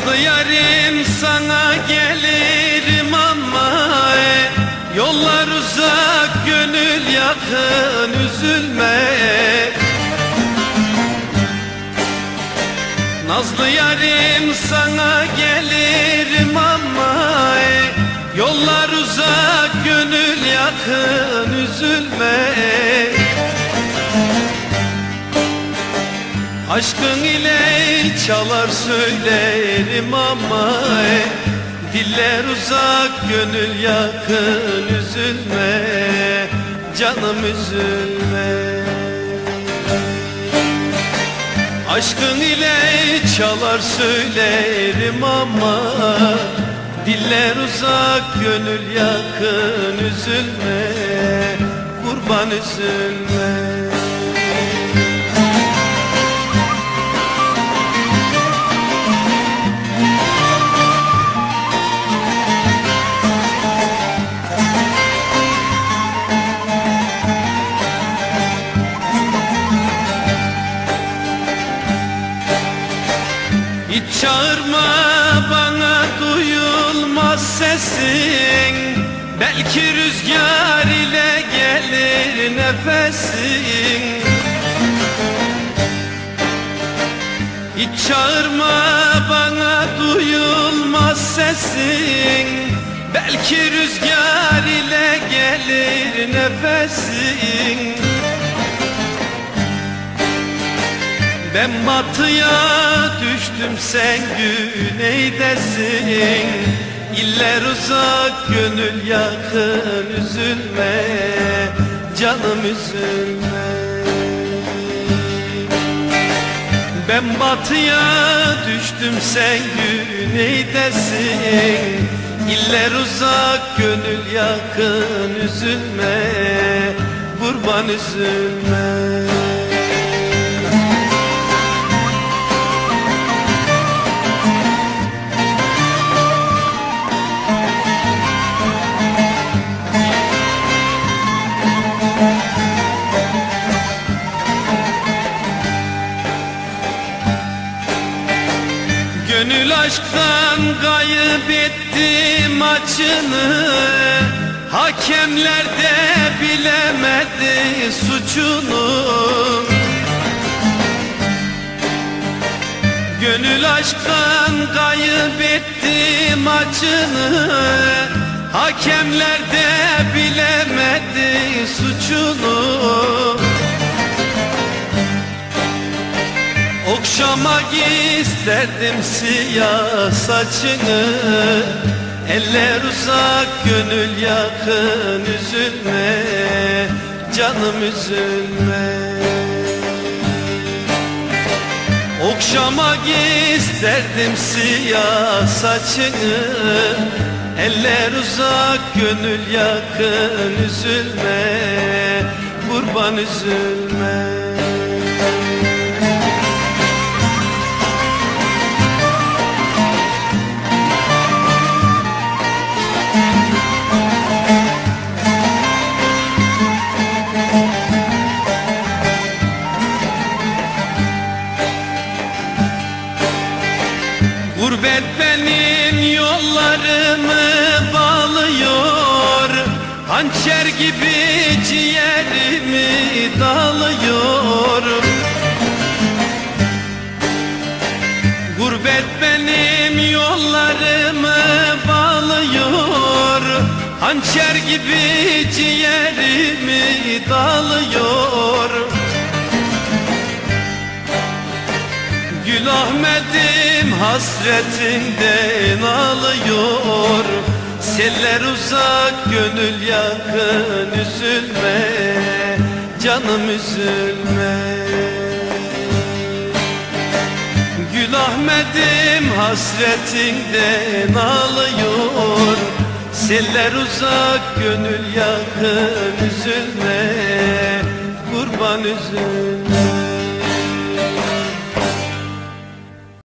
Nazlı yarim sana gelirim ama e, Yollar uzak gönül yakın üzülme. Nazlı yarim sana gelirim ama e, Yollar uzak gönül yakın üzülme Aşkın ile çalar söylerim ama e, Diller uzak gönül yakın üzülme Canım üzülme. Aşkın ile çalar söylerim ama Diller uzak gönül yakın üzülme Kurban üzülme çağırma bana duyulmaz sesin. Belki rüzgar ile gelir nefesin. Hiç çağırma bana duyulmaz sesin. Belki rüzgar Ben batıya düştüm sen güneydesin İller uzak gönül yakın üzülme Canım üzülme. Ben batıya düştüm sen güneydesin İller uzak gönül yakın üzülme Kurban üzülme Gönül aşktan kaybetti maçını Hakemler de bilemedi suçunu. Gönül aşktan kaybetti maçını Hakemler de bilemedi suçunu Okşamak isterdim siyah saçını. Eller uzak gönül yakın üzülme Canım üzülme. Okşamak isterdim siyah saçını. Eller uzak gönül yakın üzülme Kurban üzülme Gurbet benim yollarımı bağlıyor. Hançer gibi ciğerimi dağılıyor Gurbet benim yollarımı bağlıyor. Hançer gibi ciğerimi dağılıyor Gül Ahmet'im hasretinden ağlıyor Seller uzak gönül yakın üzülme Canım üzülme. Gül Ahmet'im hasretinden ağlıyor Seller uzak gönül yakın üzülme Kurban üzülme